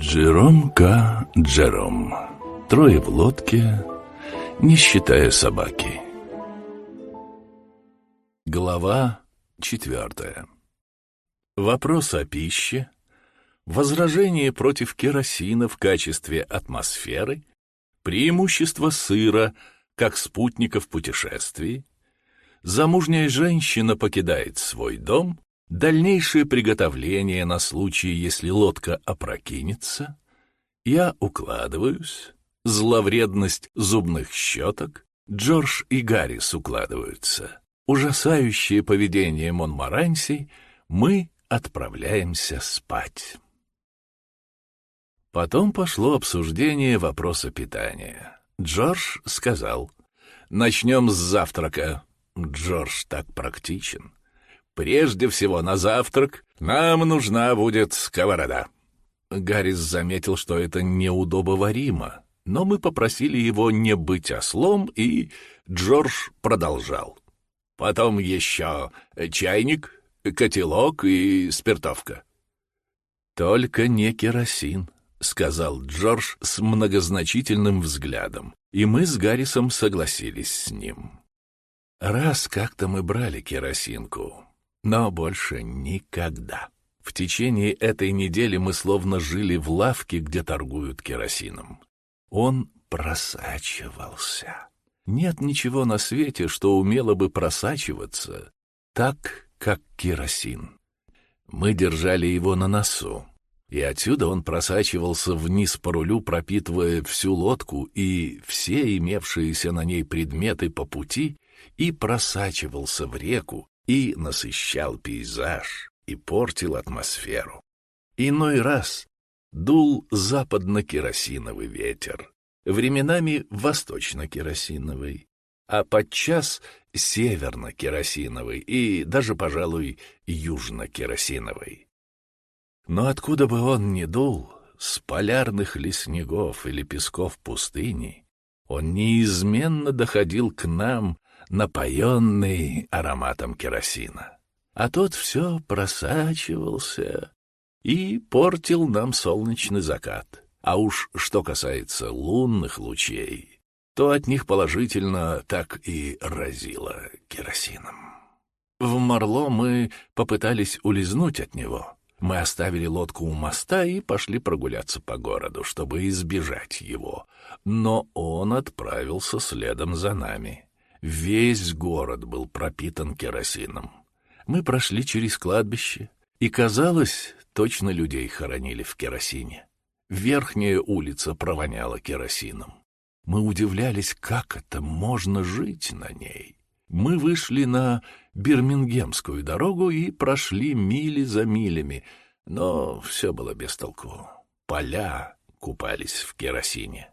Джером К. Джером. Трое в лодке, не считая собаки. Глава четвертая. Вопрос о пище, возражение против керосина в качестве атмосферы, преимущество сыра как спутника в путешествии, замужняя женщина покидает свой дом, дальнейшее приготовление на случай, если лодка опрокинется, я укладываюсь, зловредность зубных щеток, Джордж и Гаррис укладываются, ужасающее поведение Монмаранси, мы отправляемся спать. Потом пошло обсуждение вопроса питания. Джордж сказал, «Начнем с завтрака». Джордж так практичен. Прежде всего, на завтрак нам нужна будет сковорода. Гаррис заметил, что это неудобоваримо, но мы попросили его не быть ослом, и Джордж продолжал. Потом еще чайник, котелок и спиртовка. «Только не керосин», — сказал Джордж с многозначительным взглядом, и мы с Гаррисом согласились с ним. Раз как-то мы брали керосинку, но больше никогда. В течение этой недели мы словно жили в лавке, где торгуют керосином. Он просачивался. Нет ничего на свете, что умело бы просачиваться так, как керосин. Мы держали его на носу, и отсюда он просачивался вниз по рулю, пропитывая всю лодку и все имевшиеся на ней предметы по пути, и просачивался в реку, и насыщал пейзаж, и портил атмосферу. Иной раз дул западно-керосиновый ветер, временами восточно-керосиновый, а подчас северно-керосиновый и даже, пожалуй, южно-керосиновый. Но откуда бы он ни дул, с полярных ли снегов или песков пустыни, он неизменно доходил к нам, напоенный ароматом керосина. А тот все просачивался и портил нам солнечный закат. А уж что касается лунных лучей, то от них положительно так и разило керосином. В Марло мы попытались улизнуть от него. Мы оставили лодку у моста и пошли прогуляться по городу, чтобы избежать его. Но он отправился следом за нами. Весь город был пропитан керосином. Мы прошли через кладбище, и, казалось, точно людей хоронили в керосине. Верхняя улица провоняла керосином. Мы удивлялись, как это можно жить на ней. Мы вышли на Бирмингемскую дорогу и прошли мили за милями, но все было без толку. Поля купались в керосине.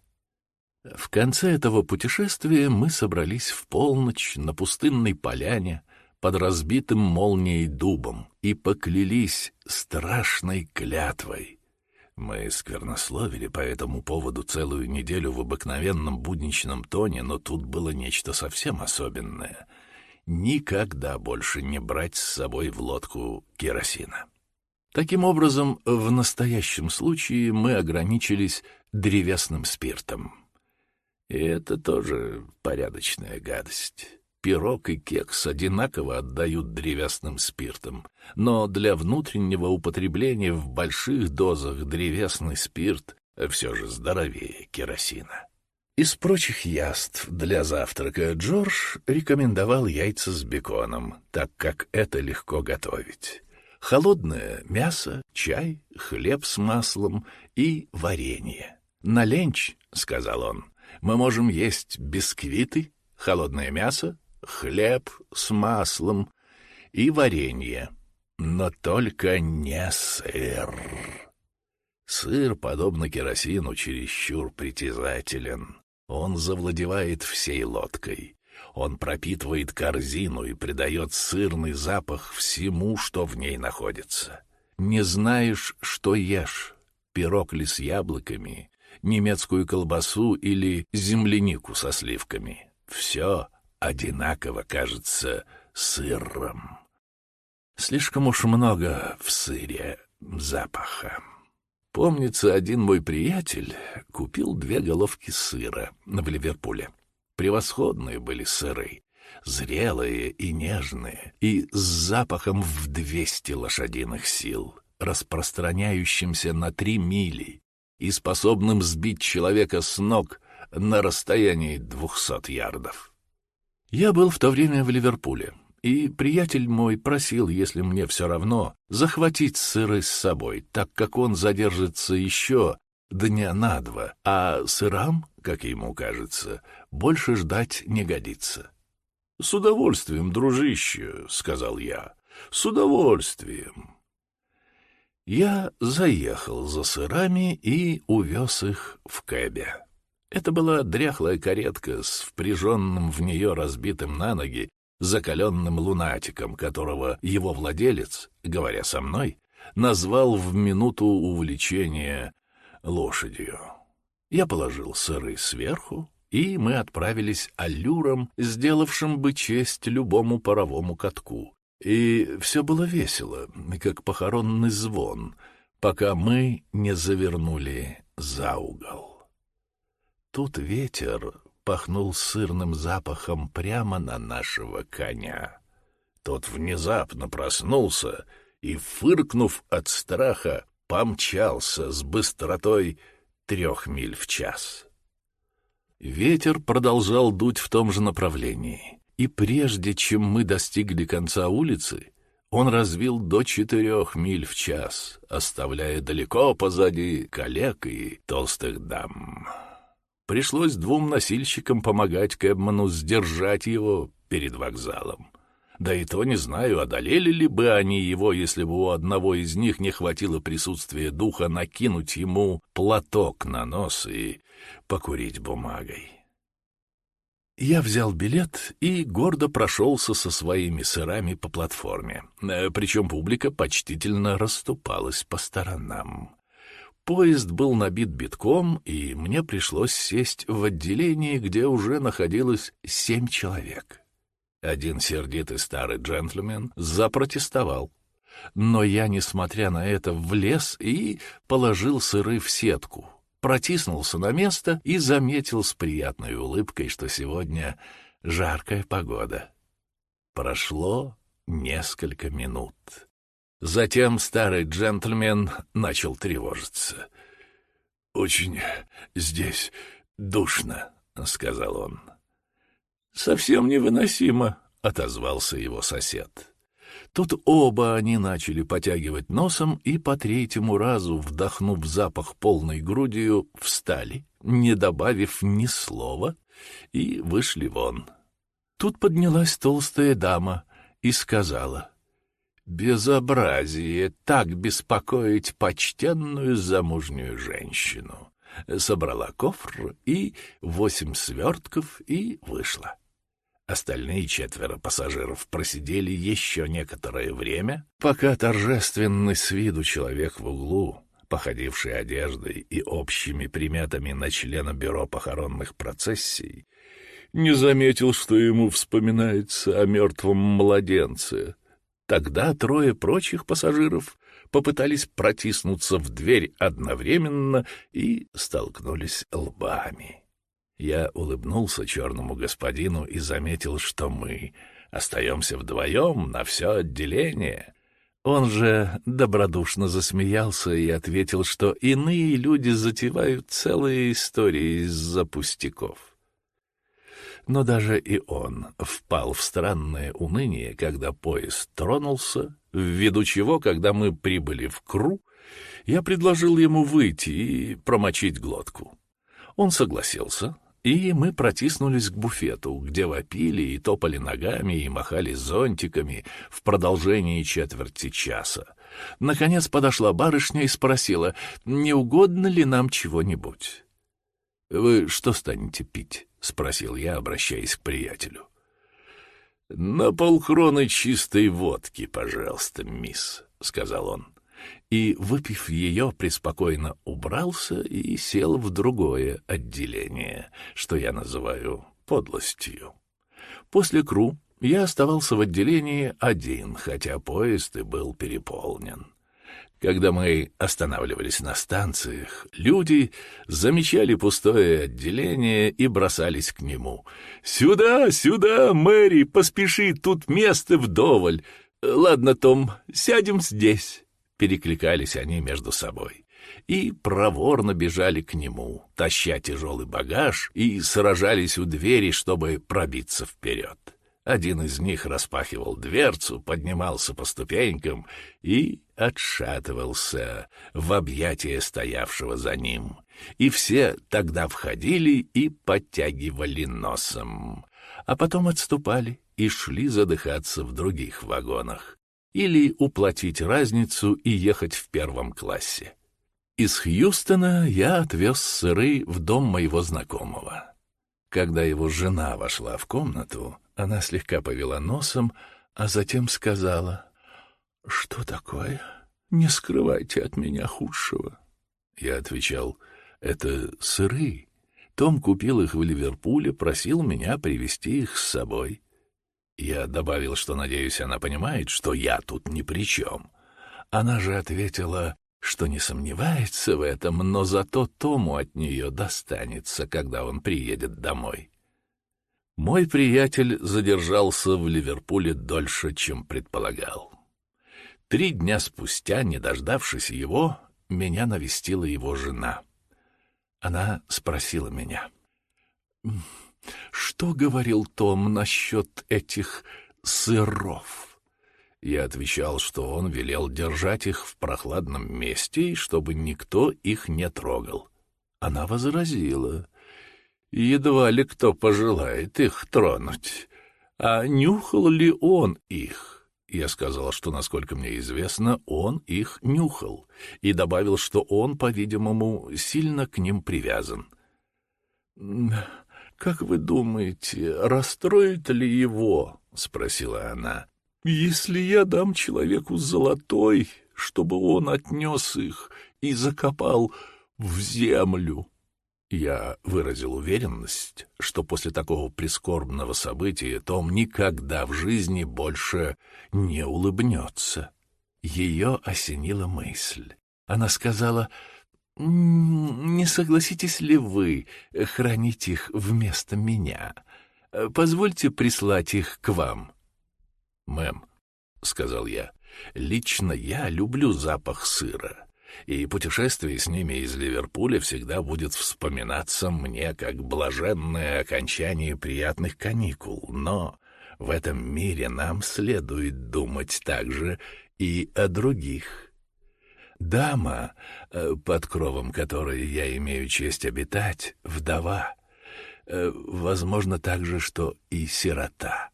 В конце этого путешествия мы собрались в полночь на пустынной поляне под разбитым молнией дубом и поклялись страшной клятвой. Мы сквернословили по этому поводу целую неделю в обыкновенном будничном тоне, но тут было нечто совсем особенное. Никогда больше не брать с собой в лодку керосина. Таким образом, в настоящем случае мы ограничились древесным спиртом. И это тоже порядочная гадость. Пирог и кекс одинаково отдают древесным спиртом, но для внутреннего употребления в больших дозах древесный спирт все же здоровее керосина. Из прочих яств для завтрака Джордж рекомендовал яйца с беконом, так как это легко готовить. Холодное мясо, чай, хлеб с маслом и варенье. «На ленч», — сказал он, мы можем есть бисквиты, холодное мясо, хлеб с маслом и варенье, но только не сыр. Сыр, подобно керосину, чересчур притязателен. Он завладевает всей лодкой. Он пропитывает корзину и придает сырный запах всему, что в ней находится. Не знаешь, что ешь, пирог ли с яблоками немецкую колбасу или землянику со сливками. Все одинаково кажется сыром. Слишком уж много в сыре запаха. Помнится, один мой приятель купил две головки сыра в Ливерпуле. Превосходные были сыры, зрелые и нежные, и с запахом в двести лошадиных сил, распространяющимся на три мили и способным сбить человека с ног на расстоянии двухсот ярдов. Я был в то время в Ливерпуле, и приятель мой просил, если мне все равно, захватить сыры с собой, так как он задержится еще дня на два, а сырам, как ему кажется, больше ждать не годится. — С удовольствием, дружище, — сказал я, — с удовольствием. Я заехал за сырами и увез их в кэбе. Это была дряхлая каретка с впряженным в нее разбитым на ноги закаленным лунатиком, которого его владелец, говоря со мной, назвал в минуту увлечения лошадью. Я положил сыры сверху, и мы отправились аллюром, сделавшим бы честь любому паровому катку. И все было весело, как похоронный звон, пока мы не завернули за угол. Тут ветер пахнул сырным запахом прямо на нашего коня. Тот внезапно проснулся и, фыркнув от страха, помчался с быстротой трех миль в час. Ветер продолжал дуть в том же направлении, и прежде чем мы достигли конца улицы, он развил до четырех миль в час, оставляя далеко позади коллег и толстых дам. Пришлось двум носильщикам помогать Кэбману сдержать его перед вокзалом. Да и то не знаю, одолели ли бы они его, если бы у одного из них не хватило присутствия духа накинуть ему платок на нос и покурить бумагой. Я взял билет и гордо прошелся со своими сырами по платформе, э, причем публика почтительно расступалась по сторонам. Поезд был набит битком, и мне пришлось сесть в отделении, где уже находилось семь человек. Один сердитый старый джентльмен запротестовал. Но я, несмотря на это, влез и положил сыры в сетку, протиснулся на место и заметил с приятной улыбкой, что сегодня жаркая погода. Прошло несколько минут. Затем старый джентльмен начал тревожиться. «Очень здесь душно», — сказал он. «Совсем невыносимо», — отозвался его сосед. Тут оба они начали потягивать носом и по третьему разу, вдохнув запах полной грудью, встали, не добавив ни слова, и вышли вон. Тут поднялась толстая дама и сказала — Безобразие так беспокоить почтенную замужнюю женщину. Собрала кофр и восемь свертков и вышла. Остальные четверо пассажиров просидели еще некоторое время, пока торжественный с виду человек в углу, походивший одеждой и общими приметами на члена бюро похоронных процессий, не заметил, что ему вспоминается о мертвом младенце — Тогда трое прочих пассажиров попытались протиснуться в дверь одновременно и столкнулись лбами. Я улыбнулся черному господину и заметил, что мы остаемся вдвоем на все отделение. Он же добродушно засмеялся и ответил, что иные люди затевают целые истории из-за пустяков но даже и он впал в странное уныние, когда поезд тронулся, ввиду чего, когда мы прибыли в Кру, я предложил ему выйти и промочить глотку. Он согласился, и мы протиснулись к буфету, где вопили и топали ногами и махали зонтиками в продолжении четверти часа. Наконец подошла барышня и спросила, не угодно ли нам чего-нибудь. «Вы что станете пить?» — спросил я, обращаясь к приятелю. «На полкроны чистой водки, пожалуйста, мисс», — сказал он. И, выпив ее, преспокойно убрался и сел в другое отделение, что я называю подлостью. После КРУ я оставался в отделении один, хотя поезд и был переполнен. Когда мы останавливались на станциях, люди замечали пустое отделение и бросались к нему. «Сюда, сюда, Мэри, поспеши, тут место вдоволь. Ладно, Том, сядем здесь», — перекликались они между собой. И проворно бежали к нему, таща тяжелый багаж, и сражались у двери, чтобы пробиться вперед. Один из них распахивал дверцу, поднимался по ступенькам и отшатывался в объятия стоявшего за ним. И все тогда входили и подтягивали носом, а потом отступали и шли задыхаться в других вагонах или уплатить разницу и ехать в первом классе. Из Хьюстона я отвез сыры в дом моего знакомого. Когда его жена вошла в комнату, она слегка повела носом, а затем сказала, «Что такое? Не скрывайте от меня худшего». Я отвечал, «Это сыры. Том купил их в Ливерпуле, просил меня привезти их с собой». Я добавил, что, надеюсь, она понимает, что я тут ни при чем. Она же ответила, что не сомневается в этом, но зато Тому от нее достанется, когда он приедет домой. Мой приятель задержался в Ливерпуле дольше, чем предполагал. Три дня спустя, не дождавшись его, меня навестила его жена. Она спросила меня, «Что говорил Том насчет этих сыров?» Я отвечал, что он велел держать их в прохладном месте, и чтобы никто их не трогал. Она возразила, Едва ли кто пожелает их тронуть. А нюхал ли он их? Я сказал, что, насколько мне известно, он их нюхал, и добавил, что он, по-видимому, сильно к ним привязан. «Как вы думаете, расстроит ли его?» — спросила она. «Если я дам человеку золотой, чтобы он отнес их и закопал в землю?» Я выразил уверенность, что после такого прискорбного события Том никогда в жизни больше не улыбнется. Ее осенила мысль. Она сказала, «Не согласитесь ли вы хранить их вместо меня? Позвольте прислать их к вам». «Мэм», — сказал я, — «лично я люблю запах сыра и путешествие с ними из Ливерпуля всегда будет вспоминаться мне как блаженное окончание приятных каникул, но в этом мире нам следует думать также и о других. Дама, э, под кровом которой я имею честь обитать, вдова, э, возможно также, что и сирота.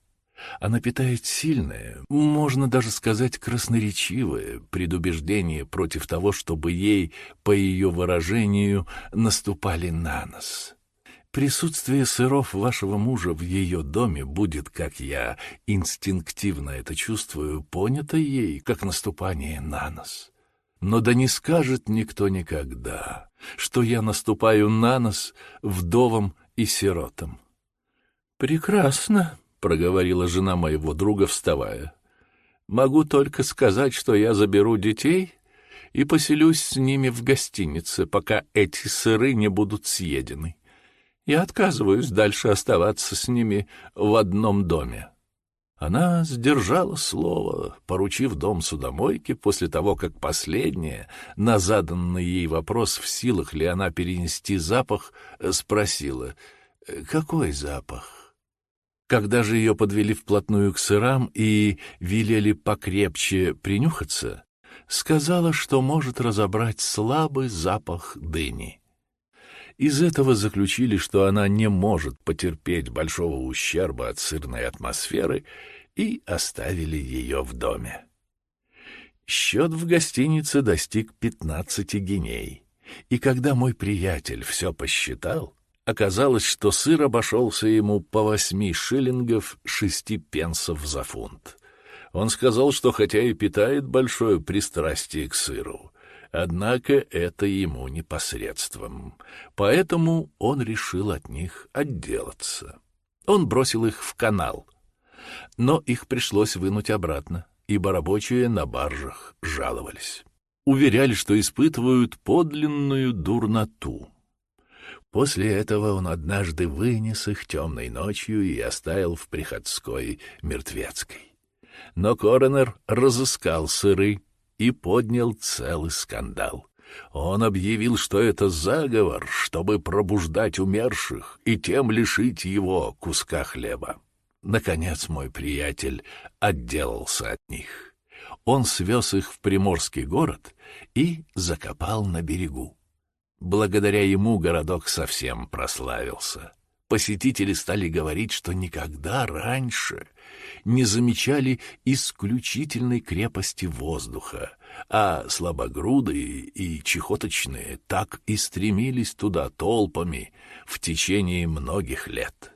Она питает сильное, можно даже сказать красноречивое предубеждение против того, чтобы ей, по ее выражению, наступали на нос. Присутствие сыров вашего мужа в ее доме будет, как я инстинктивно это чувствую, понято ей, как наступание на нос. Но да не скажет никто никогда, что я наступаю на нос вдовам и сиротам. «Прекрасно», проговорила жена моего друга, вставая. Могу только сказать, что я заберу детей и поселюсь с ними в гостинице, пока эти сыры не будут съедены. Я отказываюсь дальше оставаться с ними в одном доме. Она сдержала слово, поручив дом судомойке после того, как последняя, на заданный ей вопрос, в силах ли она перенести запах, спросила, «Какой запах?» Когда же ее подвели вплотную к сырам и велели покрепче принюхаться, сказала, что может разобрать слабый запах дыни. Из этого заключили, что она не может потерпеть большого ущерба от сырной атмосферы, и оставили ее в доме. Счет в гостинице достиг пятнадцати геней, и когда мой приятель все посчитал, Оказалось, что сыр обошелся ему по восьми шиллингов шести пенсов за фунт. Он сказал, что хотя и питает большое пристрастие к сыру, однако это ему непосредством, поэтому он решил от них отделаться. Он бросил их в канал, но их пришлось вынуть обратно, ибо рабочие на баржах жаловались. уверяли, что испытывают подлинную дурноту. После этого он однажды вынес их темной ночью и оставил в приходской мертвецкой. Но коронер разыскал сыры и поднял целый скандал. Он объявил, что это заговор, чтобы пробуждать умерших и тем лишить его куска хлеба. Наконец мой приятель отделался от них. Он свез их в приморский город и закопал на берегу. Благодаря ему городок совсем прославился. Посетители стали говорить, что никогда раньше не замечали исключительной крепости воздуха, а слабогрудые и чехоточные так и стремились туда толпами в течение многих лет.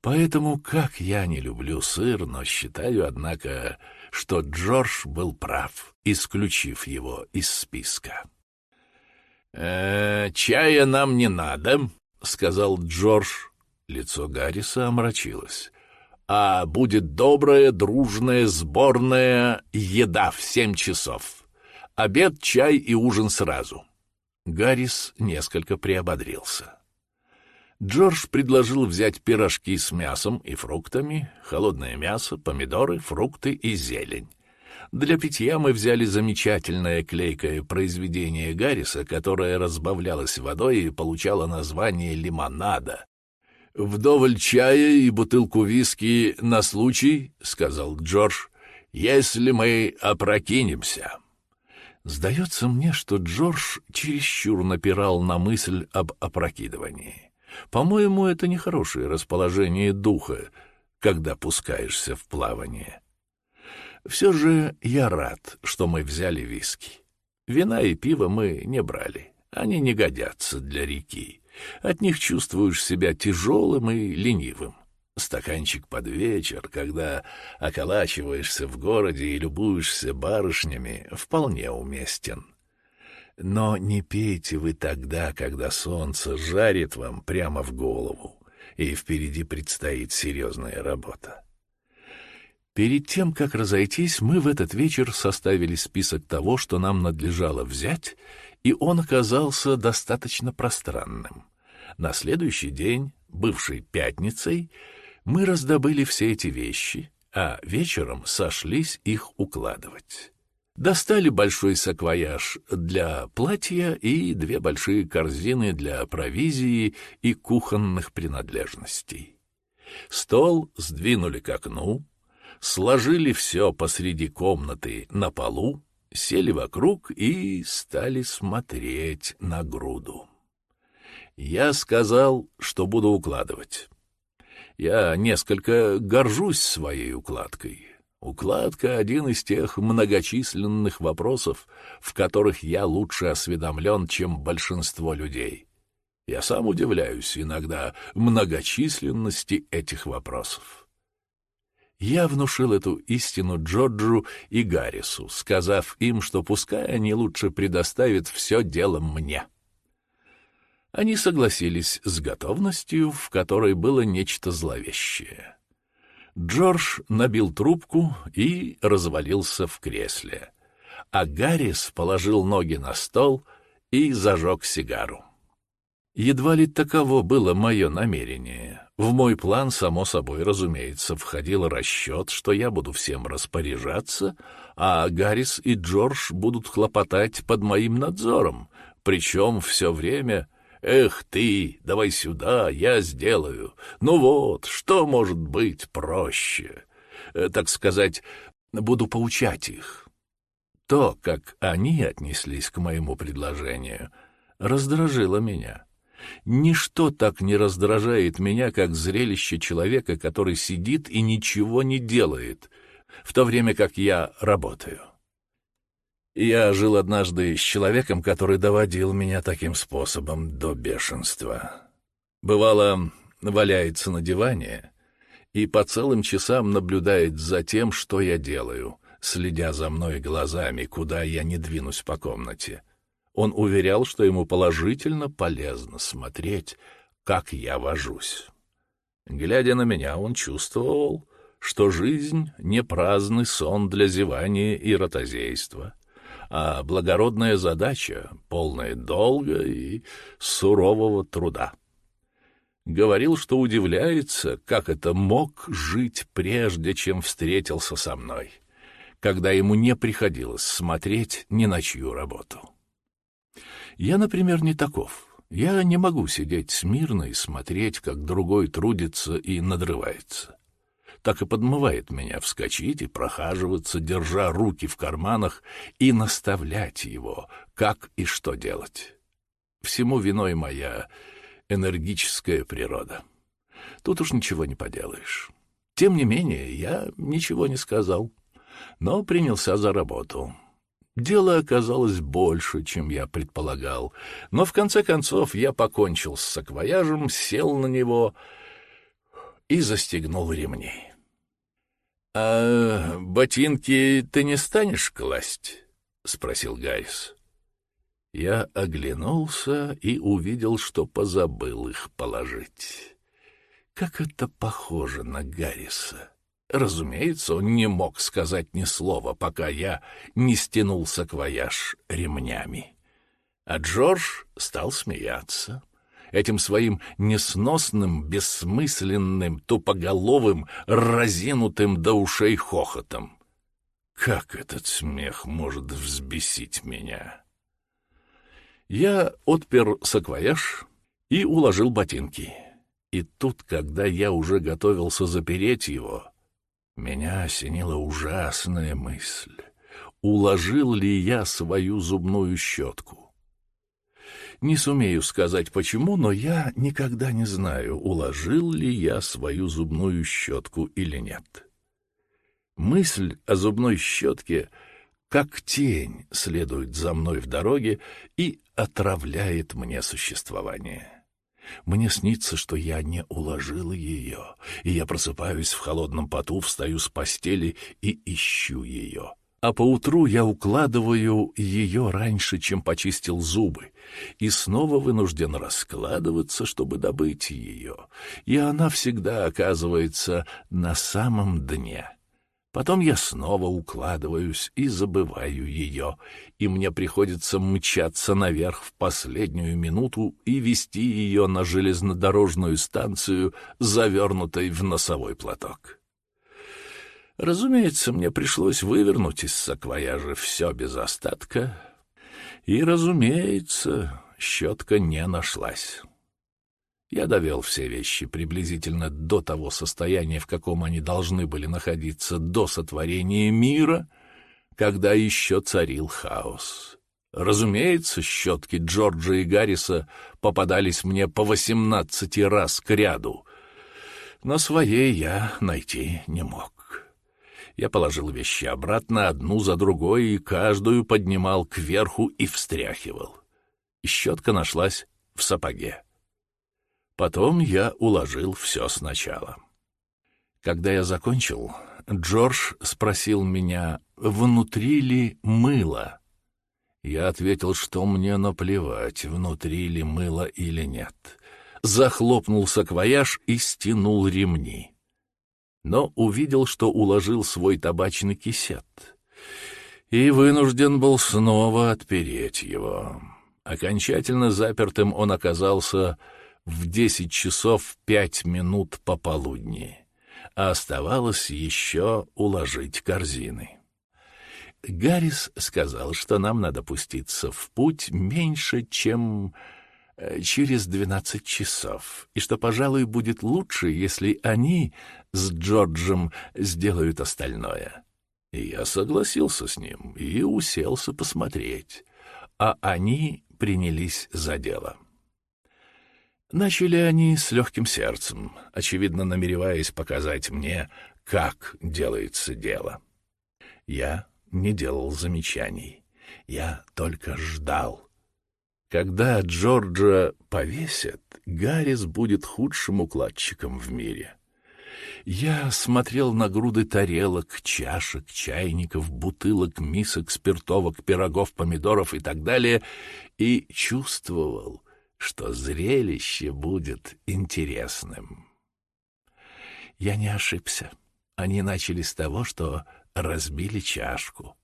Поэтому, как я не люблю сыр, но считаю, однако, что Джордж был прав, исключив его из списка. «Э, «Чая нам не надо», — сказал Джордж. Лицо Гарриса омрачилось. «А будет добрая, дружная, сборная еда в семь часов. Обед, чай и ужин сразу». Гаррис несколько приободрился. Джордж предложил взять пирожки с мясом и фруктами, холодное мясо, помидоры, фрукты и зелень. Для питья мы взяли замечательное клейкое произведение Гарриса, которое разбавлялось водой и получало название лимонада. «Вдоволь чая и бутылку виски на случай», — сказал Джордж, — «если мы опрокинемся». Сдается мне, что Джордж чересчур напирал на мысль об опрокидывании. По-моему, это нехорошее расположение духа, когда пускаешься в плавание. Все же я рад, что мы взяли виски. Вина и пиво мы не брали. Они не годятся для реки. От них чувствуешь себя тяжелым и ленивым. Стаканчик под вечер, когда околачиваешься в городе и любуешься барышнями, вполне уместен. Но не пейте вы тогда, когда солнце жарит вам прямо в голову, и впереди предстоит серьезная работа. Перед тем, как разойтись, мы в этот вечер составили список того, что нам надлежало взять, и он оказался достаточно пространным. На следующий день, бывшей пятницей, мы раздобыли все эти вещи, а вечером сошлись их укладывать. Достали большой саквояж для платья и две большие корзины для провизии и кухонных принадлежностей. Стол сдвинули к окну, сложили все посреди комнаты на полу, сели вокруг и стали смотреть на груду. Я сказал, что буду укладывать. Я несколько горжусь своей укладкой. Укладка — один из тех многочисленных вопросов, в которых я лучше осведомлен, чем большинство людей. Я сам удивляюсь иногда многочисленности этих вопросов. Я внушил эту истину Джорджу и Гаррису, сказав им, что пускай они лучше предоставят все дело мне. Они согласились с готовностью, в которой было нечто зловещее. Джордж набил трубку и развалился в кресле, а Гаррис положил ноги на стол и зажег сигару. Едва ли таково было мое намерение. В мой план, само собой, разумеется, входил расчет, что я буду всем распоряжаться, а Гаррис и Джордж будут хлопотать под моим надзором, причем все время «Эх ты, давай сюда, я сделаю. Ну вот, что может быть проще?» э, Так сказать, буду поучать их. То, как они отнеслись к моему предложению, раздражило меня. Ничто так не раздражает меня, как зрелище человека, который сидит и ничего не делает, в то время как я работаю. Я жил однажды с человеком, который доводил меня таким способом до бешенства. Бывало, валяется на диване и по целым часам наблюдает за тем, что я делаю, следя за мной глазами, куда я не двинусь по комнате. Он уверял, что ему положительно полезно смотреть, как я вожусь. Глядя на меня, он чувствовал, что жизнь — не праздный сон для зевания и ротозейства, а благородная задача, полная долга и сурового труда. Говорил, что удивляется, как это мог жить прежде, чем встретился со мной, когда ему не приходилось смотреть ни на чью работу. Я, например, не таков. Я не могу сидеть смирно и смотреть, как другой трудится и надрывается. Так и подмывает меня вскочить и прохаживаться, держа руки в карманах, и наставлять его, как и что делать. Всему виной моя энергическая природа. Тут уж ничего не поделаешь. Тем не менее, я ничего не сказал, но принялся за работу. Дело оказалось больше, чем я предполагал, но в конце концов я покончил с саквояжем, сел на него и застегнул ремни. — А ботинки ты не станешь класть? — спросил Гаррис. Я оглянулся и увидел, что позабыл их положить. Как это похоже на Гарриса! Разумеется, он не мог сказать ни слова, пока я не стянул саквояж ремнями. А Джордж стал смеяться. Этим своим несносным, бессмысленным, тупоголовым, разинутым до ушей хохотом. Как этот смех может взбесить меня? Я отпер саквояж и уложил ботинки. И тут, когда я уже готовился запереть его, меня осенила ужасная мысль. Уложил ли я свою зубную щетку? Не сумею сказать почему, но я никогда не знаю, уложил ли я свою зубную щетку или нет. Мысль о зубной щетке как тень следует за мной в дороге и отравляет мне существование. Мне снится, что я не уложила ее, и я просыпаюсь в холодном поту, встаю с постели и ищу ее. А поутру я укладываю ее раньше, чем почистил зубы, и снова вынужден раскладываться, чтобы добыть ее, и она всегда оказывается на самом дне. Потом я снова укладываюсь и забываю ее, и мне приходится мчаться наверх в последнюю минуту и вести ее на железнодорожную станцию, завернутой в носовой платок. Разумеется, мне пришлось вывернуть из саквояжа все без остатка, и, разумеется, щетка не нашлась. Я довел все вещи приблизительно до того состояния, в каком они должны были находиться до сотворения мира, когда еще царил хаос. Разумеется, щетки Джорджа и Гарриса попадались мне по восемнадцати раз к ряду, но своей я найти не мог. Я положил вещи обратно одну за другой и каждую поднимал кверху и встряхивал. И щетка нашлась в сапоге. Потом я уложил все сначала. Когда я закончил, Джордж спросил меня, внутри ли мыло. Я ответил, что мне наплевать, внутри ли мыло или нет. Захлопнул саквояж и стянул ремни. Но увидел, что уложил свой табачный кисет. И вынужден был снова отпереть его. Окончательно запертым он оказался в десять часов пять минут пополудни, а оставалось еще уложить корзины. Гаррис сказал, что нам надо пуститься в путь меньше, чем э, через двенадцать часов, и что, пожалуй, будет лучше, если они с Джорджем сделают остальное. Я согласился с ним и уселся посмотреть, а они принялись за дело. Начали они с легким сердцем, очевидно намереваясь показать мне, как делается дело. Я не делал замечаний, я только ждал. Когда Джорджа повесят, Гаррис будет худшим укладчиком в мире. Я смотрел на груды тарелок, чашек, чайников, бутылок, мисок, спиртовок, пирогов, помидоров и так далее и чувствовал — что зрелище будет интересным. Я не ошибся. Они начали с того, что разбили чашку,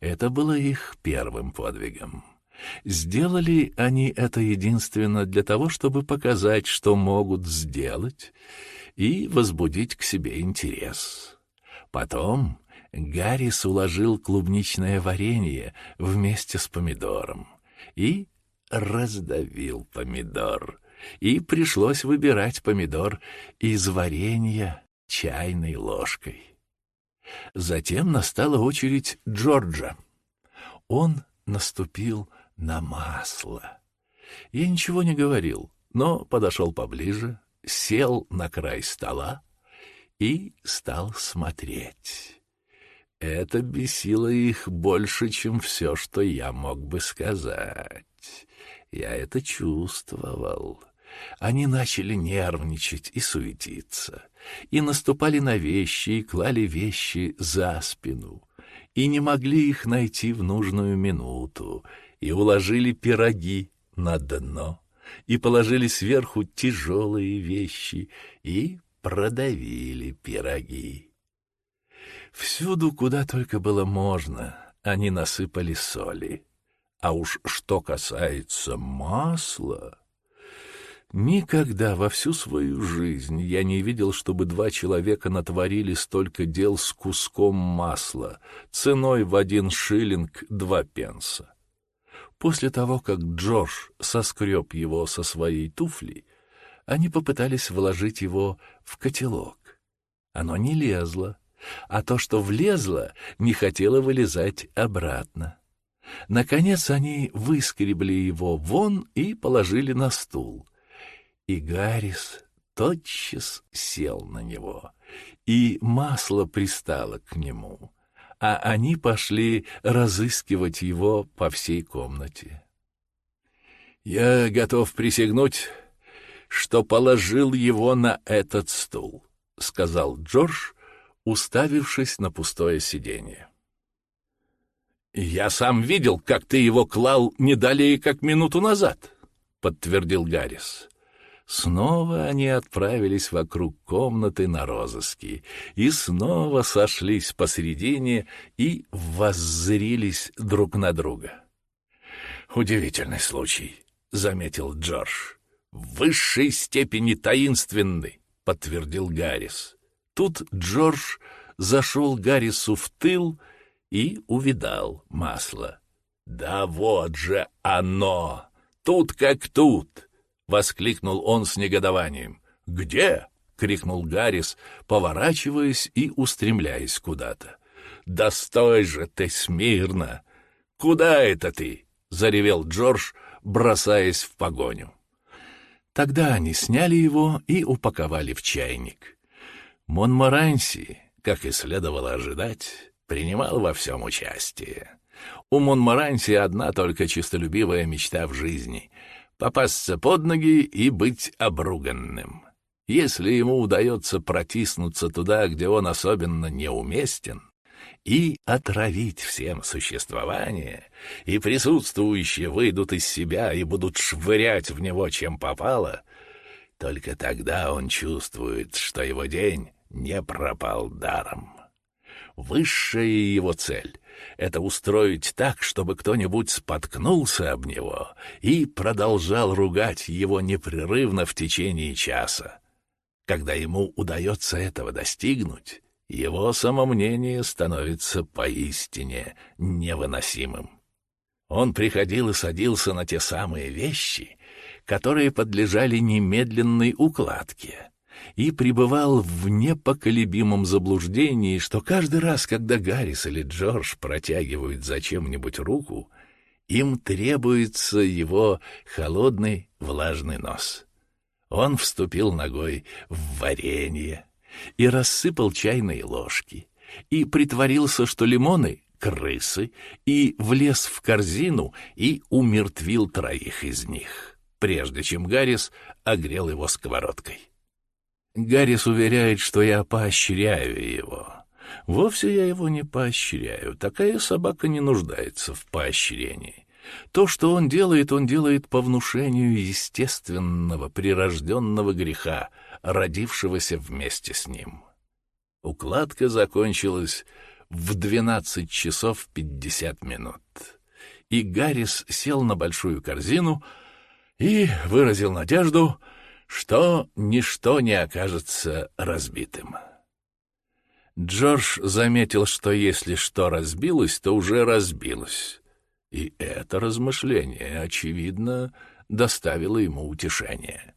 Это было их первым подвигом. Сделали они это единственно для того, чтобы показать, что могут сделать, и возбудить к себе интерес. Потом Гаррис уложил клубничное варенье вместе с помидором и раздавил помидор. И пришлось выбирать помидор из варенья чайной ложкой. Затем настала очередь Джорджа. Он наступил на масло. Я ничего не говорил, но подошел поближе, сел на край стола и стал смотреть. Это бесило их больше, чем все, что я мог бы сказать. Я это чувствовал. Они начали нервничать и суетиться, и наступали на вещи, и клали вещи за спину, и не могли их найти в нужную минуту, и уложили пироги на дно, и положили сверху тяжелые вещи, и продавили пироги. Всюду, куда только было можно, они насыпали соли. А уж что касается масла... Никогда во всю свою жизнь я не видел, чтобы два человека натворили столько дел с куском масла, ценой в один шиллинг два пенса. После того, как Джордж соскреб его со своей туфли, они попытались вложить его в котелок. Оно не лезло, а то, что влезло, не хотело вылезать обратно. Наконец они выскребли его вон и положили на стул. И Гаррис тотчас сел на него, и масло пристало к нему, а они пошли разыскивать его по всей комнате. «Я готов присягнуть, что положил его на этот стул», — сказал Джордж, уставившись на пустое сиденье. «Я сам видел, как ты его клал не далее, как минуту назад», — подтвердил Гаррис. Снова они отправились вокруг комнаты на розыски и снова сошлись посередине и воззрились друг на друга. «Удивительный случай», — заметил Джордж. «В высшей степени таинственный», — подтвердил Гаррис. Тут Джордж зашел Гаррису в тыл и увидал масло. «Да вот же оно! Тут как тут!» — воскликнул он с негодованием. «Где?» — крикнул Гаррис, поворачиваясь и устремляясь куда-то. «Да стой же ты смирно! Куда это ты?» — заревел Джордж, бросаясь в погоню. Тогда они сняли его и упаковали в чайник. Монморанси, как и следовало ожидать, принимал во всем участие. У Монморанси одна только чистолюбивая мечта в жизни — попасться под ноги и быть обруганным. Если ему удается протиснуться туда, где он особенно неуместен, и отравить всем существование, и присутствующие выйдут из себя и будут швырять в него чем попало, только тогда он чувствует, что его день не пропал даром. Высшая его цель — это устроить так, чтобы кто-нибудь споткнулся об него и продолжал ругать его непрерывно в течение часа. Когда ему удается этого достигнуть, его самомнение становится поистине невыносимым. Он приходил и садился на те самые вещи, которые подлежали немедленной укладке, и пребывал в непоколебимом заблуждении, что каждый раз, когда Гаррис или Джордж протягивают зачем-нибудь руку, им требуется его холодный влажный нос. Он вступил ногой в варенье и рассыпал чайные ложки, и притворился, что лимоны — крысы, и влез в корзину и умертвил троих из них прежде чем Гаррис огрел его сковородкой. Гаррис уверяет, что я поощряю его. Вовсе я его не поощряю. Такая собака не нуждается в поощрении. То, что он делает, он делает по внушению естественного, прирожденного греха, родившегося вместе с ним. Укладка закончилась в 12 часов 50 минут. И Гаррис сел на большую корзину и выразил надежду, что ничто не окажется разбитым. Джордж заметил, что если что разбилось, то уже разбилось. И это размышление, очевидно, доставило ему утешение.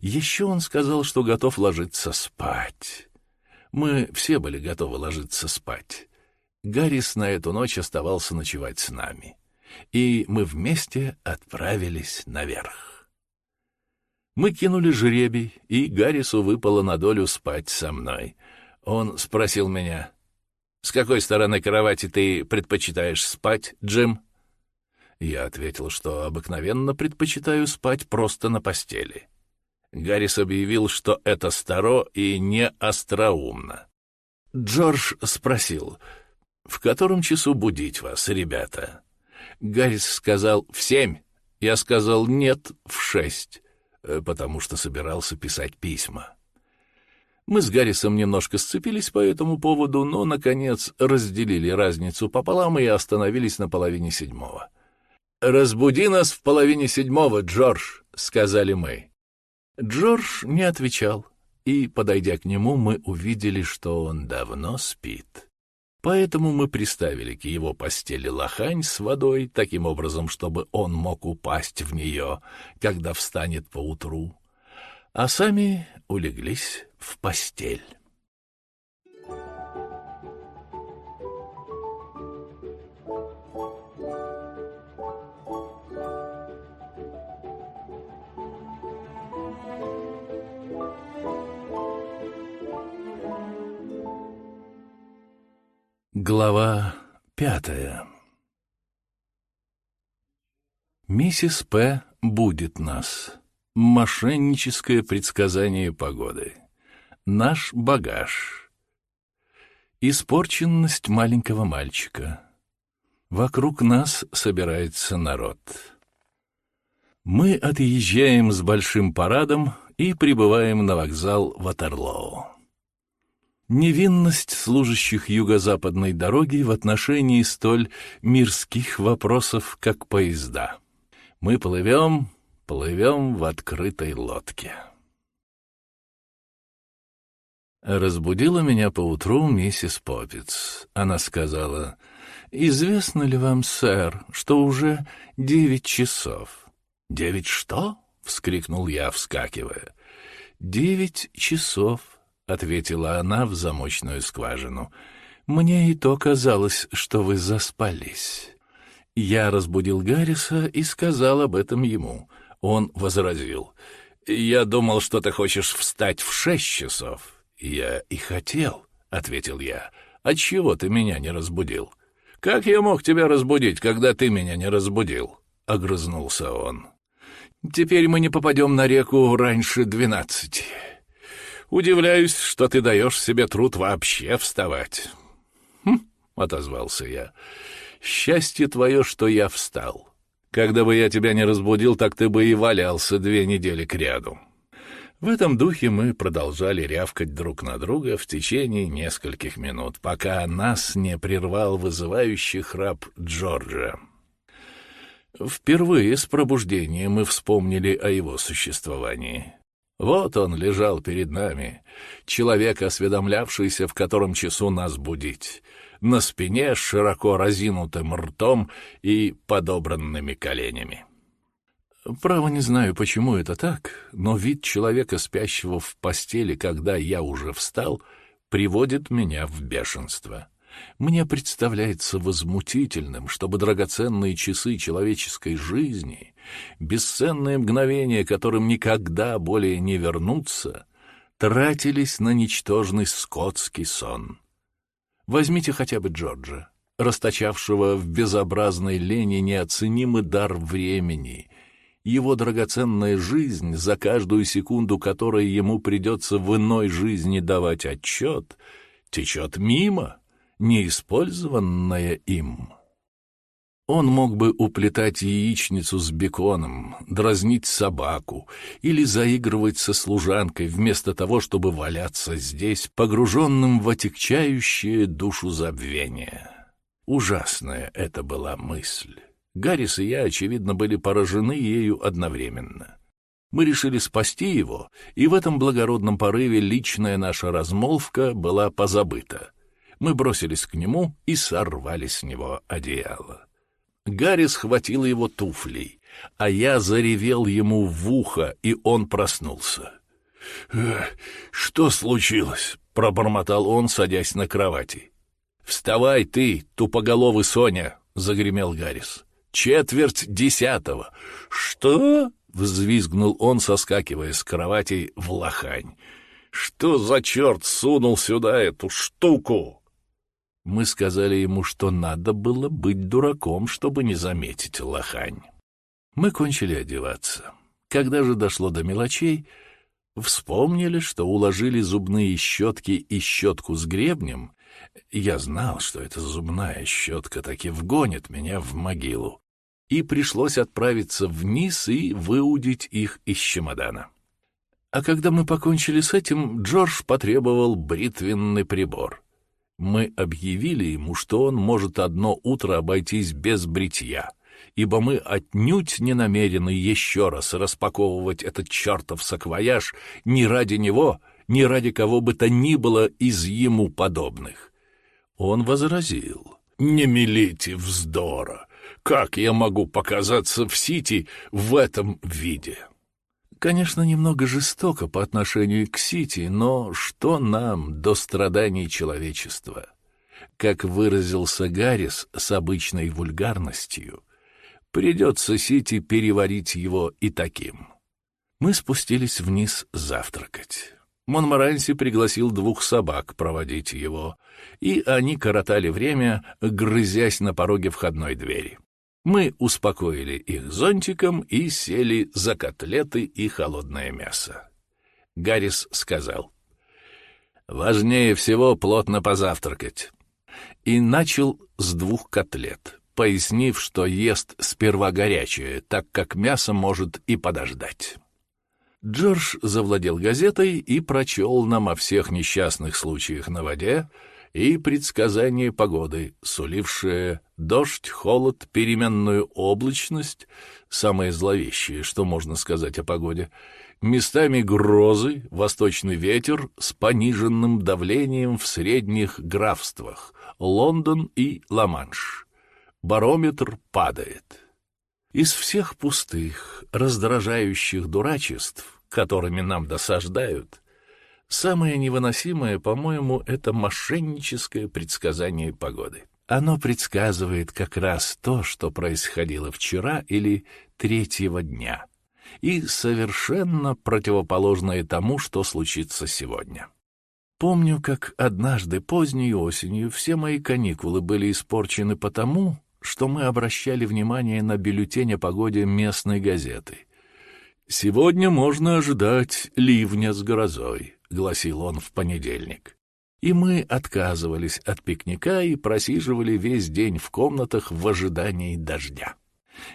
Еще он сказал, что готов ложиться спать. Мы все были готовы ложиться спать. Гаррис на эту ночь оставался ночевать с нами. И мы вместе отправились наверх. Мы кинули жребий, и Гаррису выпало на долю спать со мной. Он спросил меня, «С какой стороны кровати ты предпочитаешь спать, Джим?» Я ответил, что обыкновенно предпочитаю спать просто на постели. Гаррис объявил, что это старо и не остроумно. Джордж спросил, «В котором часу будить вас, ребята?» Гаррис сказал «в семь». Я сказал «нет, в шесть», потому что собирался писать письма. Мы с Гаррисом немножко сцепились по этому поводу, но, наконец, разделили разницу пополам и остановились на половине седьмого. «Разбуди нас в половине седьмого, Джордж», — сказали мы. Джордж не отвечал, и, подойдя к нему, мы увидели, что он давно спит. Поэтому мы приставили к его постели лохань с водой, таким образом, чтобы он мог упасть в нее, когда встанет поутру, а сами улеглись в постель. Глава пятая Миссис П. будет нас. Мошенническое предсказание погоды. Наш багаж. Испорченность маленького мальчика. Вокруг нас собирается народ. Мы отъезжаем с большим парадом и прибываем на вокзал Ватерлоу. Невинность служащих юго-западной дороги в отношении столь мирских вопросов, как поезда. Мы плывем, плывем в открытой лодке. Разбудила меня поутру миссис Поппиц. Она сказала, «Известно ли вам, сэр, что уже девять часов?» «Девять что?» — вскрикнул я, вскакивая. «Девять часов», — ответила она в замочную скважину. «Мне и то казалось, что вы заспались». Я разбудил Гарриса и сказал об этом ему. Он возразил. «Я думал, что ты хочешь встать в шесть часов». «Я и хотел», — ответил я. «Отчего ты меня не разбудил?» «Как я мог тебя разбудить, когда ты меня не разбудил?» — огрызнулся он. «Теперь мы не попадем на реку раньше двенадцати». Удивляюсь, что ты даешь себе труд вообще вставать. Хм, отозвался я. Счастье твое, что я встал. Когда бы я тебя не разбудил, так ты бы и валялся две недели кряду. В этом духе мы продолжали рявкать друг на друга в течение нескольких минут, пока нас не прервал вызывающий храп Джорджа. Впервые с пробуждения мы вспомнили о его существовании. Вот он лежал перед нами, человек, осведомлявшийся, в котором часу нас будить, на спине с широко разинутым ртом и подобранными коленями. Право не знаю, почему это так, но вид человека, спящего в постели, когда я уже встал, приводит меня в бешенство. Мне представляется возмутительным, чтобы драгоценные часы человеческой жизни, бесценные мгновения, которым никогда более не вернутся, тратились на ничтожный скотский сон. Возьмите хотя бы Джорджа, расточавшего в безобразной лени неоценимый дар времени — его драгоценная жизнь, за каждую секунду которой ему придется в иной жизни давать отчет, течет мимо, неиспользованная им. Он мог бы уплетать яичницу с беконом, дразнить собаку или заигрывать со служанкой вместо того, чтобы валяться здесь, погруженным в отягчающее душу забвение. Ужасная это была мысль. Гаррис и я, очевидно, были поражены ею одновременно. Мы решили спасти его, и в этом благородном порыве личная наша размолвка была позабыта. Мы бросились к нему и сорвали с него одеяло. Гарри схватил его туфлей, а я заревел ему в ухо, и он проснулся. «Что случилось?» — пробормотал он, садясь на кровати. «Вставай ты, тупоголовый Соня!» — загремел Гаррис. «Четверть десятого!» «Что?» — взвизгнул он, соскакивая с кровати в лохань. «Что за черт сунул сюда эту штуку?» Мы сказали ему, что надо было быть дураком, чтобы не заметить лохань. Мы кончили одеваться. Когда же дошло до мелочей, вспомнили, что уложили зубные щетки и щетку с гребнем. Я знал, что эта зубная щетка таки вгонит меня в могилу. И пришлось отправиться вниз и выудить их из чемодана. А когда мы покончили с этим, Джордж потребовал бритвенный прибор — мы объявили ему, что он может одно утро обойтись без бритья, ибо мы отнюдь не намерены еще раз распаковывать этот чертов саквояж ни ради него, ни ради кого бы то ни было из ему подобных. Он возразил. «Не мелите вздора! Как я могу показаться в Сити в этом виде?» Конечно, немного жестоко по отношению к Сити, но что нам до страданий человечества? Как выразился Гаррис с обычной вульгарностью, придется Сити переварить его и таким. Мы спустились вниз завтракать. Монморанси пригласил двух собак проводить его, и они коротали время, грызясь на пороге входной двери. Мы успокоили их зонтиком и сели за котлеты и холодное мясо. Гаррис сказал, «Важнее всего плотно позавтракать». И начал с двух котлет, пояснив, что ест сперва горячее, так как мясо может и подождать. Джордж завладел газетой и прочел нам о всех несчастных случаях на воде, и предсказание погоды, сулившее дождь, холод, переменную облачность, самое зловещее, что можно сказать о погоде, местами грозы, восточный ветер с пониженным давлением в средних графствах, Лондон и Ла-Манш. Барометр падает. Из всех пустых, раздражающих дурачеств, которыми нам досаждают, Самое невыносимое, по-моему, это мошенническое предсказание погоды. Оно предсказывает как раз то, что происходило вчера или третьего дня, и совершенно противоположное тому, что случится сегодня. Помню, как однажды поздней осенью все мои каникулы были испорчены потому, что мы обращали внимание на бюллетень о погоде местной газеты. «Сегодня можно ожидать ливня с грозой», — гласил он в понедельник. И мы отказывались от пикника и просиживали весь день в комнатах в ожидании дождя.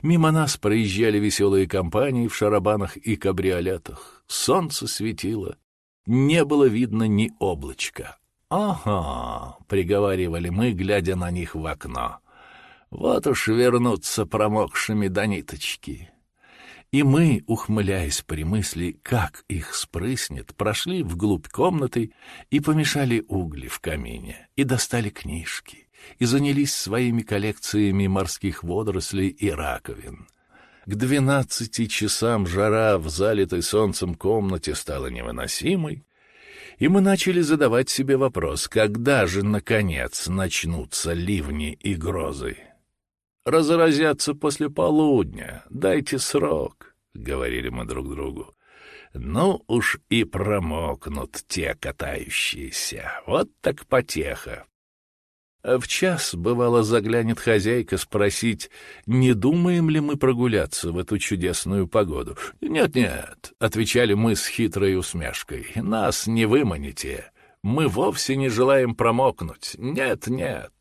Мимо нас проезжали веселые компании в шарабанах и кабриолетах. Солнце светило. Не было видно ни облачка. «Ага», — приговаривали мы, глядя на них в окно. «Вот уж вернутся промокшими до ниточки. И мы, ухмыляясь при мысли, как их спрыснет, прошли вглубь комнаты и помешали угли в камине, и достали книжки, и занялись своими коллекциями морских водорослей и раковин. К двенадцати часам жара в залитой солнцем комнате стала невыносимой, и мы начали задавать себе вопрос, когда же, наконец, начнутся ливни и грозы разразятся после полудня. Дайте срок, — говорили мы друг другу. Ну уж и промокнут те катающиеся. Вот так потеха. В час, бывало, заглянет хозяйка спросить, не думаем ли мы прогуляться в эту чудесную погоду. «Нет-нет», — отвечали мы с хитрой усмешкой, — «нас не выманите. Мы вовсе не желаем промокнуть. Нет-нет».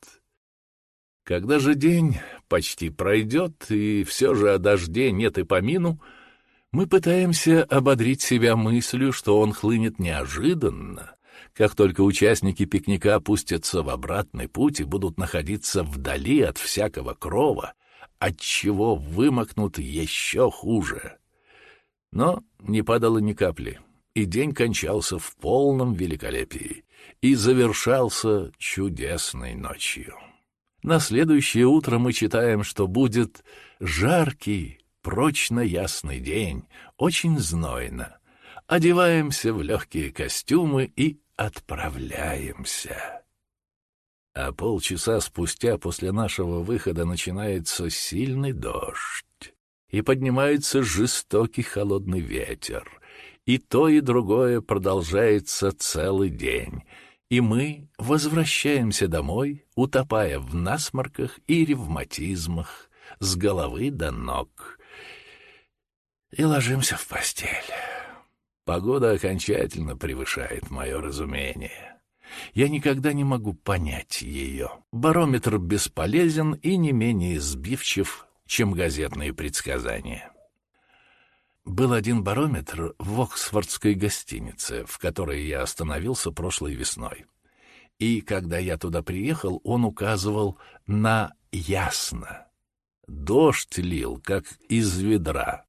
Когда же день почти пройдет, и все же о дожде нет и помину, мы пытаемся ободрить себя мыслью, что он хлынет неожиданно, как только участники пикника опустятся в обратный путь и будут находиться вдали от всякого крова, отчего вымокнут еще хуже. Но не падало ни капли, и день кончался в полном великолепии и завершался чудесной ночью. На следующее утро мы читаем, что будет жаркий, прочно ясный день, очень знойно. Одеваемся в легкие костюмы и отправляемся. А полчаса спустя после нашего выхода начинается сильный дождь, и поднимается жестокий холодный ветер, и то и другое продолжается целый день, и мы возвращаемся домой, утопая в насморках и ревматизмах с головы до ног, и ложимся в постель. Погода окончательно превышает мое разумение. Я никогда не могу понять ее. Барометр бесполезен и не менее сбивчив, чем газетные предсказания. Был один барометр в Оксфордской гостинице, в которой я остановился прошлой весной. И когда я туда приехал, он указывал на ясно. Дождь лил, как из ведра.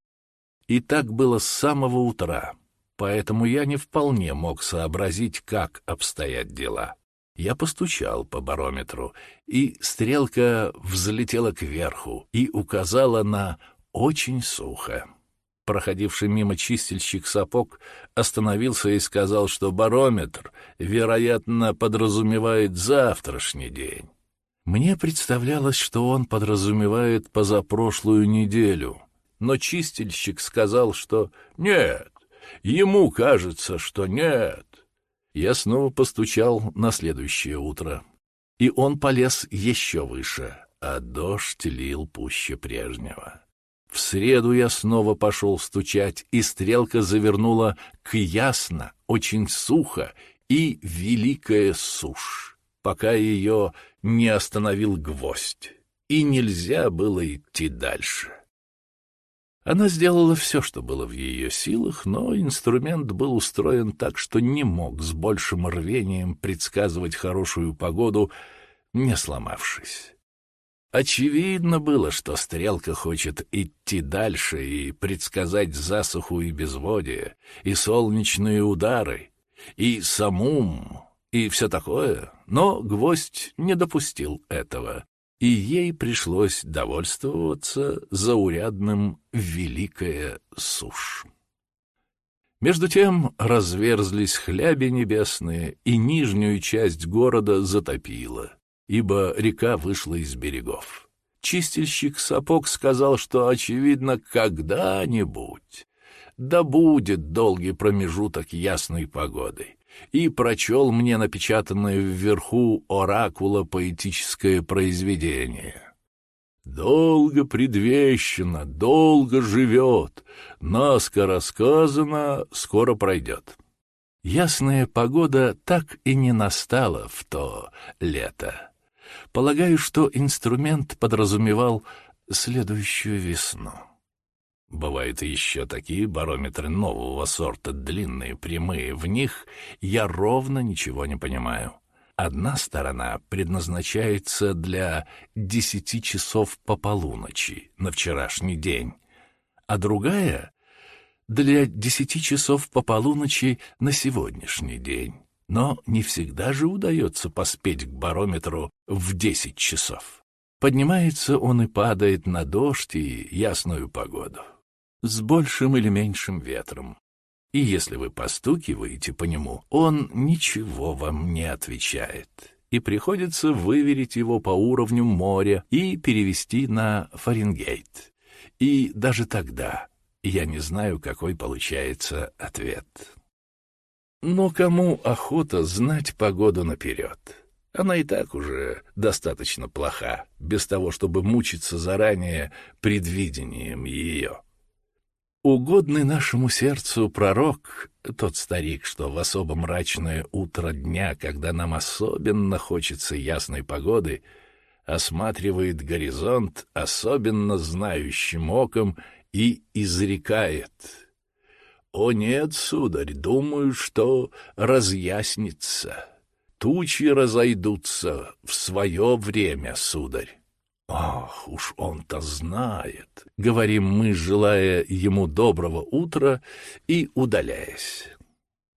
И так было с самого утра, поэтому я не вполне мог сообразить, как обстоят дела. Я постучал по барометру, и стрелка взлетела кверху и указала на «очень сухо». Проходивший мимо чистильщик сапог остановился и сказал, что барометр, вероятно, подразумевает завтрашний день. Мне представлялось, что он подразумевает позапрошлую неделю — но чистильщик сказал, что «нет», ему кажется, что «нет». Я снова постучал на следующее утро, и он полез еще выше, а дождь лил пуще прежнего. В среду я снова пошел стучать, и стрелка завернула к ясно, очень сухо и великая сушь, пока ее не остановил гвоздь, и нельзя было идти дальше. Она сделала все, что было в ее силах, но инструмент был устроен так, что не мог с большим рвением предсказывать хорошую погоду, не сломавшись. Очевидно было, что стрелка хочет идти дальше и предсказать засуху и безводие, и солнечные удары, и самум, и все такое, но гвоздь не допустил этого и ей пришлось довольствоваться заурядным «великая сушь». Между тем разверзлись хляби небесные, и нижнюю часть города затопило, ибо река вышла из берегов. Чистильщик сапог сказал, что, очевидно, когда-нибудь да будет долгий промежуток ясной погоды и прочел мне напечатанное вверху оракула поэтическое произведение. «Долго предвещено, долго живет, наскоро сказано, скоро пройдет». Ясная погода так и не настала в то лето. Полагаю, что инструмент подразумевал следующую весну. Бывают еще такие барометры нового сорта, длинные, прямые. В них я ровно ничего не понимаю. Одна сторона предназначается для десяти часов по полуночи на вчерашний день, а другая — для десяти часов по полуночи на сегодняшний день. Но не всегда же удается поспеть к барометру в десять часов. Поднимается он и падает на дождь и ясную погоду с большим или меньшим ветром. И если вы постукиваете по нему, он ничего вам не отвечает. И приходится выверить его по уровню моря и перевести на Фаренгейт. И даже тогда я не знаю, какой получается ответ. Но кому охота знать погоду наперед? Она и так уже достаточно плоха, без того, чтобы мучиться заранее предвидением ее. Угодный нашему сердцу пророк, тот старик, что в особо мрачное утро дня, когда нам особенно хочется ясной погоды, осматривает горизонт особенно знающим оком и изрекает. «О нет, сударь, думаю, что разъяснится. Тучи разойдутся в свое время, сударь». «Ах, уж он-то знает», — говорим мы, желая ему доброго утра и удаляясь.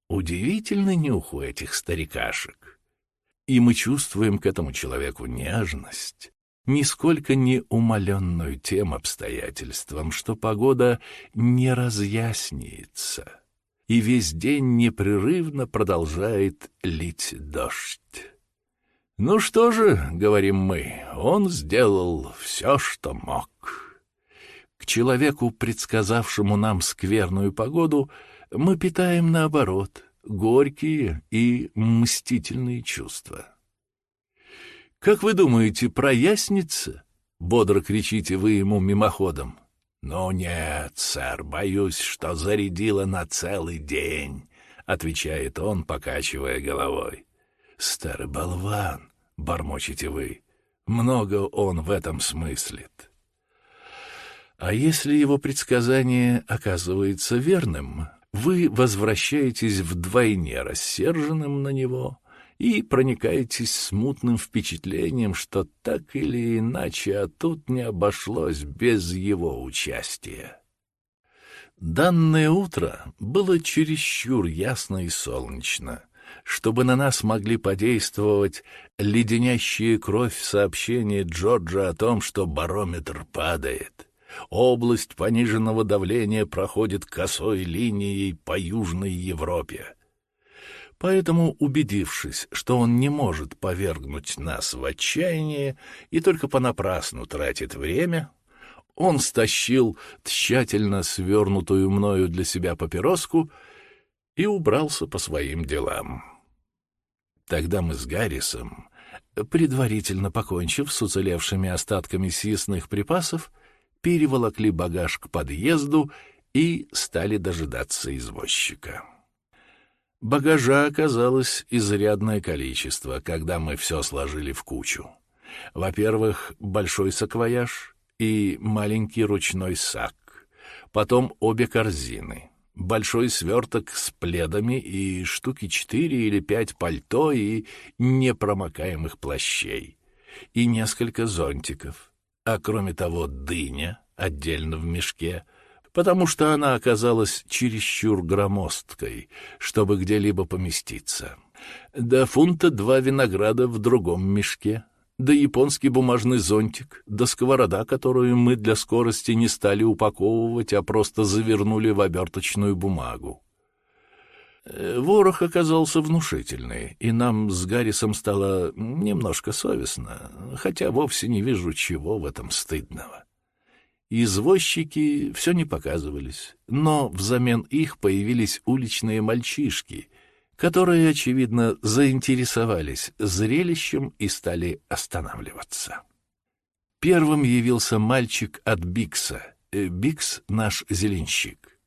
Удивительный нюх у этих старикашек. И мы чувствуем к этому человеку нежность, нисколько не умаленную тем обстоятельством, что погода не разъяснится, и весь день непрерывно продолжает лить дождь. «Ну что же, — говорим мы, — он сделал все, что мог». К человеку, предсказавшему нам скверную погоду, мы питаем, наоборот, горькие и мстительные чувства. «Как вы думаете, прояснится?» — бодро кричите вы ему мимоходом. «Ну нет, сэр, боюсь, что зарядило на целый день», — отвечает он, покачивая головой. «Старый болван», — бормочете вы, — «много он в этом смыслит». А если его предсказание оказывается верным, вы возвращаетесь вдвойне рассерженным на него и проникаетесь смутным впечатлением, что так или иначе, а тут не обошлось без его участия. Данное утро было чересчур ясно и солнечно — чтобы на нас могли подействовать леденящие кровь сообщения Джорджа о том, что барометр падает. Область пониженного давления проходит косой линией по Южной Европе. Поэтому, убедившись, что он не может повергнуть нас в отчаяние и только понапрасну тратит время, он стащил тщательно свернутую мною для себя папироску и убрался по своим делам. Тогда мы с Гаррисом, предварительно покончив с уцелевшими остатками съестных припасов, переволокли багаж к подъезду и стали дожидаться извозчика. Багажа оказалось изрядное количество, когда мы все сложили в кучу. Во-первых, большой саквояж и маленький ручной сак, потом обе корзины — большой сверток с пледами и штуки четыре или пять пальто и непромокаемых плащей, и несколько зонтиков, а кроме того дыня отдельно в мешке, потому что она оказалась чересчур громоздкой, чтобы где-либо поместиться. До фунта два винограда в другом мешке — да японский бумажный зонтик, да сковорода, которую мы для скорости не стали упаковывать, а просто завернули в оберточную бумагу. Э, ворох оказался внушительный, и нам с Гаррисом стало немножко совестно, хотя вовсе не вижу, чего в этом стыдного. Извозчики все не показывались, но взамен их появились уличные мальчишки — которые, очевидно, заинтересовались зрелищем и стали останавливаться. Первым явился мальчик от Бикса. Э, Бикс — наш зеленщик.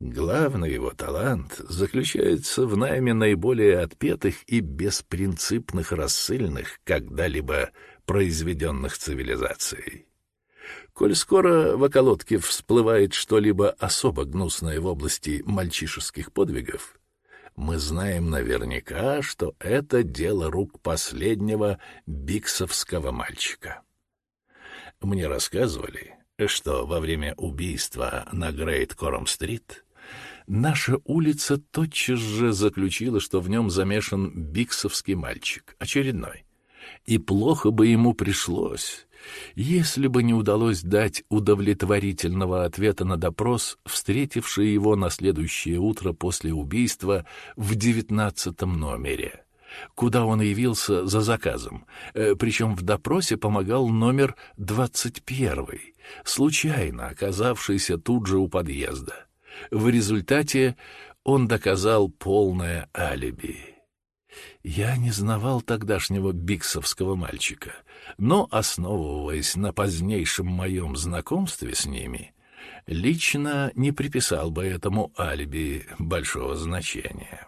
Главный его талант заключается в найме наиболее отпетых и беспринципных рассыльных, когда-либо произведенных цивилизацией. Коль скоро в околотке всплывает что-либо особо гнусное в области мальчишеских подвигов, мы знаем наверняка, что это дело рук последнего биксовского мальчика. Мне рассказывали, что во время убийства на Грейт-Кором-стрит наша улица тотчас же заключила, что в нем замешан биксовский мальчик, очередной. И плохо бы ему пришлось, если бы не удалось дать удовлетворительного ответа на допрос, встретивший его на следующее утро после убийства в девятнадцатом номере, куда он явился за заказом, э, причем в допросе помогал номер двадцать первый, случайно оказавшийся тут же у подъезда. В результате он доказал полное алиби. Я не знавал тогдашнего биксовского мальчика, но, основываясь на позднейшем моем знакомстве с ними, лично не приписал бы этому алиби большого значения.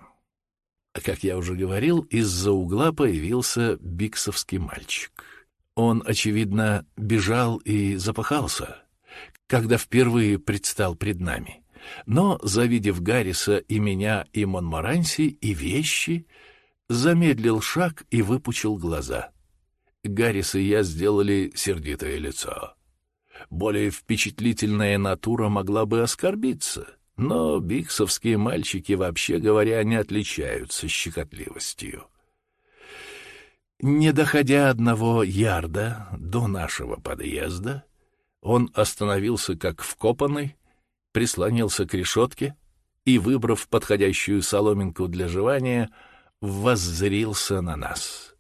Как я уже говорил, из-за угла появился биксовский мальчик. Он, очевидно, бежал и запахался, когда впервые предстал пред нами. Но, завидев Гарриса и меня, и Монморанси, и вещи, замедлил шаг и выпучил глаза. Гаррис и я сделали сердитое лицо. Более впечатлительная натура могла бы оскорбиться, но биксовские мальчики, вообще говоря, не отличаются щекотливостью. Не доходя одного ярда до нашего подъезда, он остановился как вкопанный, прислонился к решетке и, выбрав подходящую соломинку для жевания, воззрился на нас.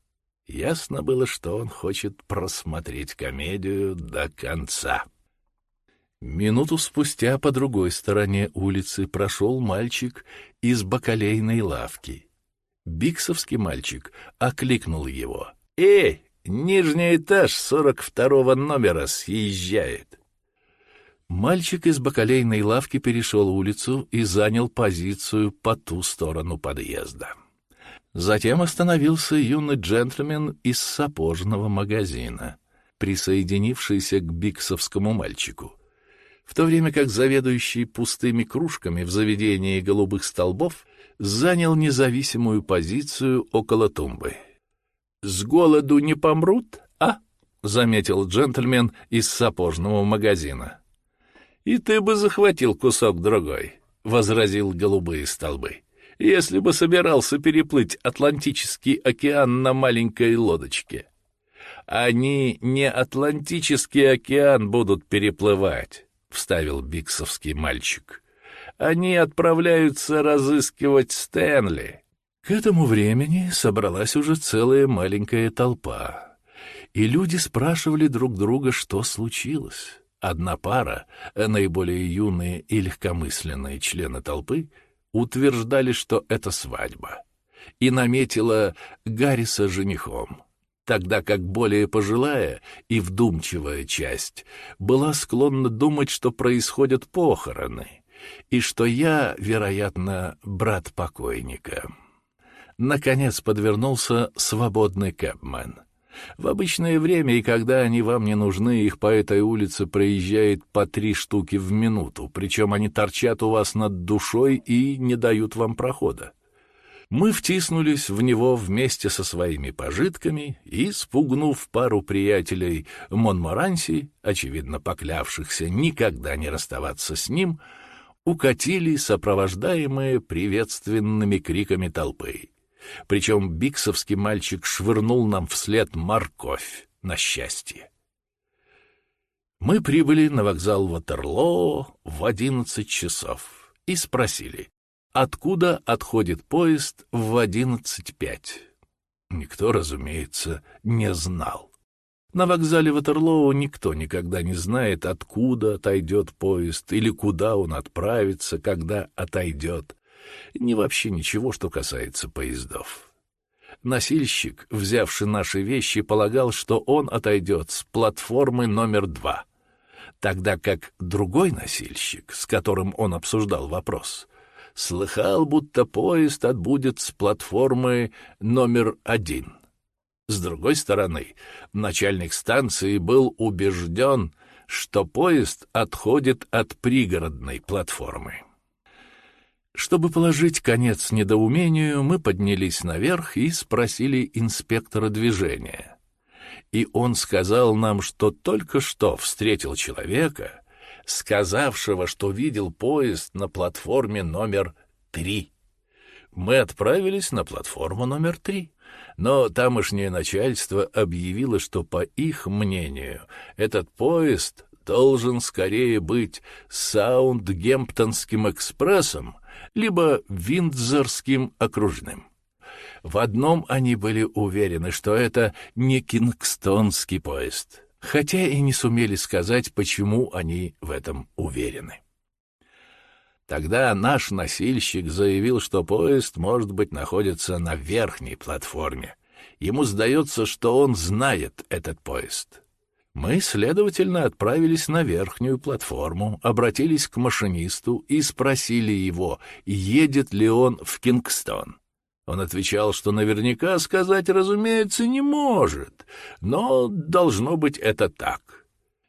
Ясно было, что он хочет просмотреть комедию до конца. Минуту спустя по другой стороне улицы прошел мальчик из бакалейной лавки. Биксовский мальчик окликнул его. «Эй, нижний этаж сорок второго номера съезжает!» Мальчик из бакалейной лавки перешел улицу и занял позицию по ту сторону подъезда. Затем остановился юный джентльмен из сапожного магазина, присоединившийся к биксовскому мальчику, в то время как заведующий пустыми кружками в заведении голубых столбов занял независимую позицию около тумбы. «С голоду не помрут, а?» — заметил джентльмен из сапожного магазина. «И ты бы захватил кусок другой», — возразил голубые столбы если бы собирался переплыть Атлантический океан на маленькой лодочке. Они не Атлантический океан будут переплывать, — вставил биксовский мальчик. Они отправляются разыскивать Стэнли. К этому времени собралась уже целая маленькая толпа, и люди спрашивали друг друга, что случилось. Одна пара, наиболее юные и легкомысленные члены толпы — утверждали, что это свадьба, и наметила Гарриса женихом, тогда как более пожилая и вдумчивая часть была склонна думать, что происходят похороны, и что я, вероятно, брат покойника. Наконец подвернулся свободный кэбмен — в обычное время и когда они вам не нужны, их по этой улице проезжает по три штуки в минуту, причем они торчат у вас над душой и не дают вам прохода. Мы втиснулись в него вместе со своими пожитками и, спугнув пару приятелей Монморанси, очевидно поклявшихся никогда не расставаться с ним, укатили, сопровождаемые приветственными криками толпы. Причем биксовский мальчик швырнул нам вслед морковь на счастье. Мы прибыли на вокзал Ватерлоо в одиннадцать часов и спросили, откуда отходит поезд в одиннадцать пять. Никто, разумеется, не знал. На вокзале Ватерлоо никто никогда не знает, откуда отойдет поезд или куда он отправится, когда отойдет ни вообще ничего, что касается поездов. Носильщик, взявший наши вещи, полагал, что он отойдет с платформы номер два, тогда как другой носильщик, с которым он обсуждал вопрос, слыхал, будто поезд отбудет с платформы номер один. С другой стороны, начальник станции был убежден, что поезд отходит от пригородной платформы. Чтобы положить конец недоумению, мы поднялись наверх и спросили инспектора движения. И он сказал нам, что только что встретил человека, сказавшего, что видел поезд на платформе номер три. Мы отправились на платформу номер три, но тамошнее начальство объявило, что, по их мнению, этот поезд должен скорее быть Саундгемптонским экспрессом, либо Виндзорским окружным. В одном они были уверены, что это не кингстонский поезд, хотя и не сумели сказать, почему они в этом уверены. Тогда наш носильщик заявил, что поезд, может быть, находится на верхней платформе. Ему сдается, что он знает этот поезд. Мы, следовательно, отправились на верхнюю платформу, обратились к машинисту и спросили его, едет ли он в Кингстон. Он отвечал, что наверняка сказать, разумеется, не может, но должно быть это так.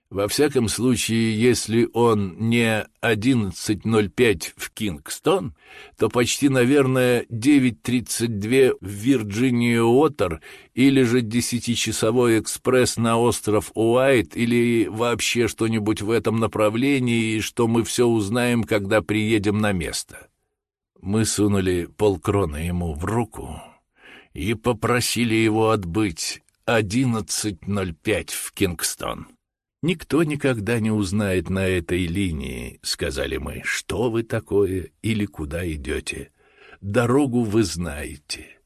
Во всяком случае, если он не 11.05 в Кингстон, то почти, наверное, 9.32 в Вирджиния Уотер или же десятичасовой экспресс на остров Уайт или вообще что-нибудь в этом направлении, что мы все узнаем, когда приедем на место. Мы сунули полкроны ему в руку и попросили его отбыть 11.05 в Кингстон. «Никто никогда не узнает на этой линии», — сказали мы, — «что вы такое или куда идете. Дорогу вы знаете.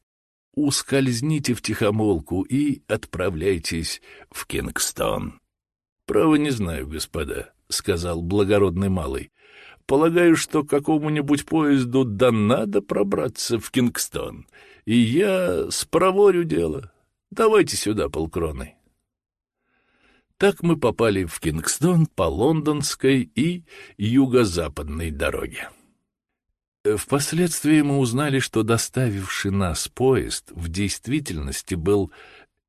Ускользните в тихомолку и отправляйтесь в Кингстон». «Право не знаю, господа», — сказал благородный малый. «Полагаю, что какому-нибудь поезду да надо пробраться в Кингстон, и я спроворю дело. Давайте сюда полкроны». Так мы попали в Кингстон по лондонской и юго-западной дороге. Впоследствии мы узнали, что доставивший нас поезд в действительности был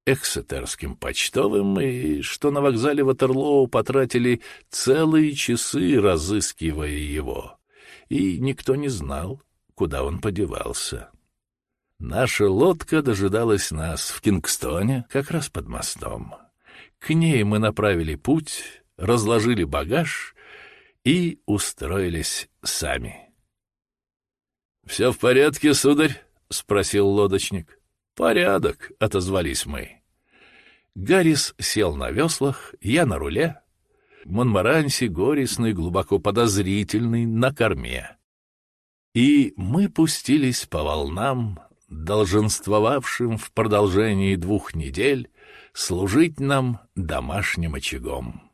эксетерским почтовым, и что на вокзале Ватерлоу потратили целые часы, разыскивая его, и никто не знал, куда он подевался. Наша лодка дожидалась нас в Кингстоне, как раз под мостом. К ней мы направили путь, разложили багаж и устроились сами. — Все в порядке, сударь? — спросил лодочник. — Порядок, — отозвались мы. Гаррис сел на веслах, я на руле. Монмаранси, горестный, глубоко подозрительный, на корме. И мы пустились по волнам, долженствовавшим в продолжении двух недель служить нам домашним очагом.